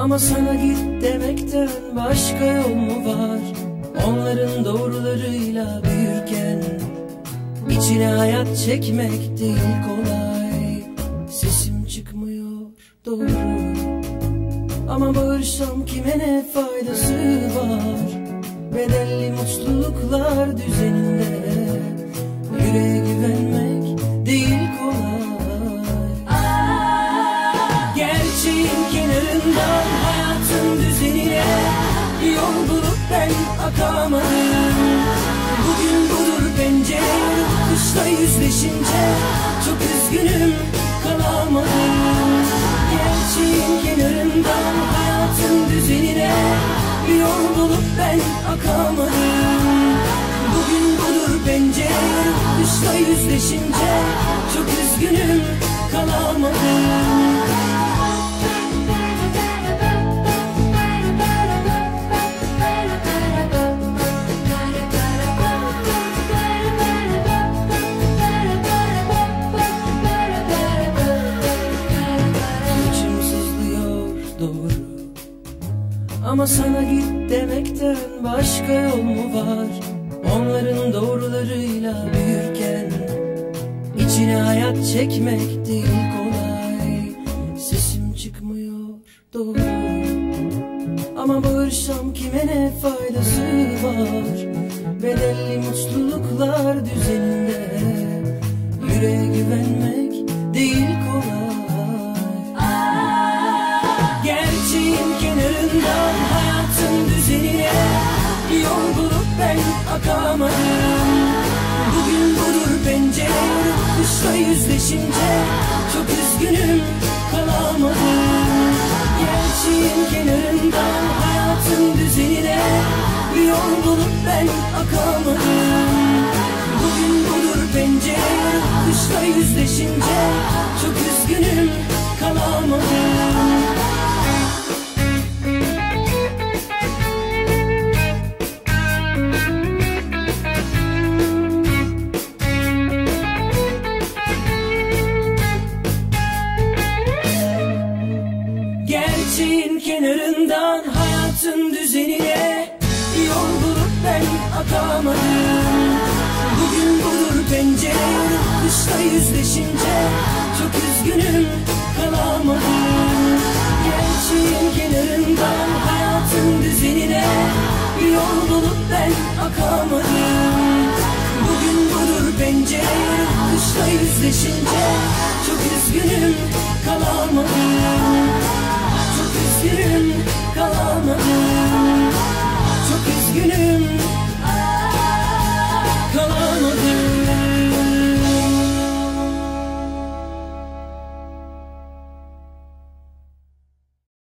Ama sana git demekten başka yol mu var? Onların doğrularıyla büyürken içine hayat çekmek değil kolay Sesim çıkmıyor doğru Ama bağırsam kime ne faydası var? Bedelli mutluluklar düzeninde Yüreğe kenarından hayatın düzenine Yol bulup ben akamadım. Bugün budur pencere kışla yüzleşince Çok üzgünüm kalamadım. Gerçeğin kenarından hayatın düzenine Yol bulup ben akamadım. Bugün budur pencere kışla yüzleşince Çok üzgünüm kalamadım doğru. Ama sana git demekten başka yol mu var? Onların doğrularıyla büyürken içine hayat çekmek değil kolay. Sesim çıkmıyor doğru. Ama bağırsam kime ne faydası var? Bedelli mutluluklar kenarından hayatın düzenine Yol bulup ben akamadım. Bugün budur pencere kışla yüzleşince Çok üzgünüm kalamadım. Gerçeğin kenarından hayatın düzenine Yol bulup ben akamadım. Bugün budur pencere kışla yüzleşince Çok üzgünüm kalamadım Gerçeğin kenarından hayatın düzenine Yol bulup ben akamadım Bugün budur pencere kışla yüzleşince Çok üzgünüm kalamadım. Gerçeğin kenarından hayatın düzenine Yol bulup ben akamadım. Bugün budur pencere kışla yüzleşince Çok üzgünüm kalamadım yerim kalmadı